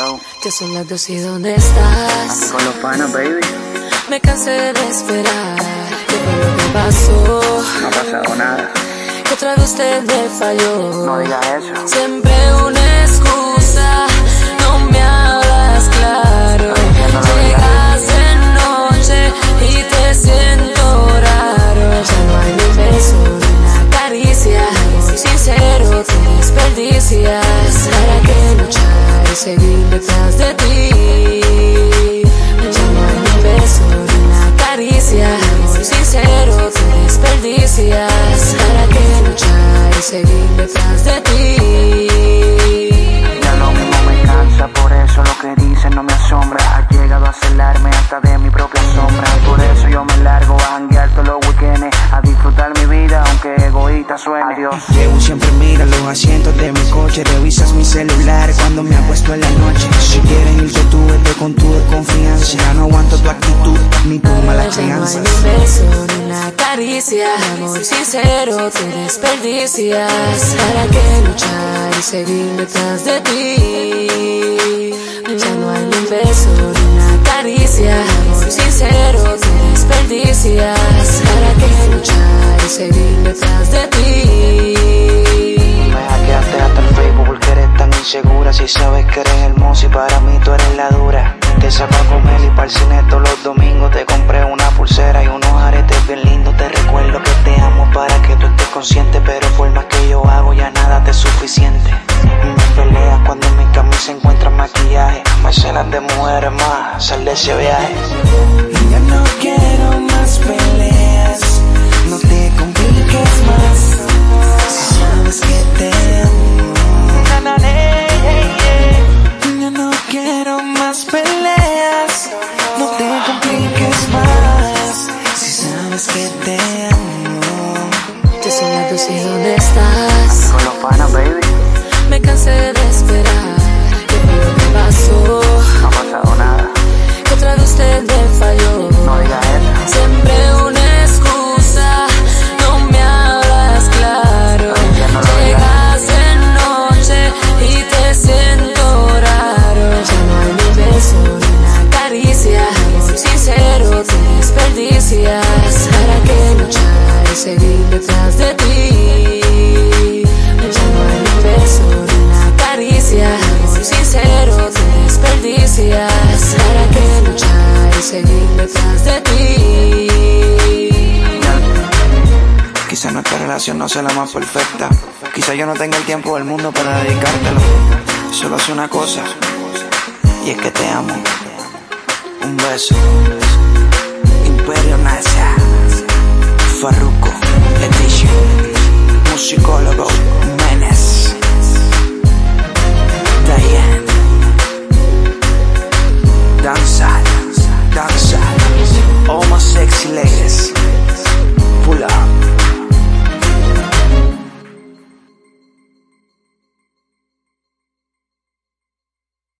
Hello. Ya son las dos y ¿dónde estás? Aquí con los panas, baby. Me cansé de esperar. ¿Qué fue lo que pasó? No ha pasado nada. Que otra vez usted me falló. No digas eso. Siempre una excusa. No me hablas claro. Llegas de noche y te siento raro. Ya no hay ni beso ni una caricia. Amor sincero te desperdicias. ¿Para qué luchar y seguir seguir detrás de ti? Egoísta suene. Adiós. Llevo siempre mira los asientos de mi coche Revisas mi celular cuando me acuesto en la noche Si quieres irte tú, vete con tu desconfianza Ya no aguanto tu actitud, ni tu mala no crianza ni un beso ni una caricia, amor sincero te desperdicias. ¿Para qué luchar y seguir detrás de ti? Para mí tú eres la dura. Te saco a comer y para el cine todos los domingos. Te compré una pulsera y unos aretes bien lindos. Te recuerdo que te amo para que tú estés consciente Pero por más que yo hago ya nada te es suficiente. Y me peleas cuando en mi camisa encuentras maquillaje. Me celan de mujeres más, sal de ese viaje. Ya no quiero más peleas seguir. Quizá nuestra relación no sea la más perfecta. Quizá yo no tenga el tiempo del mundo para dedicártelo. Solo hace una cosa, y es que te amo. Un beso. Imperio NASA. Farruko. Leticia. Musicólogo.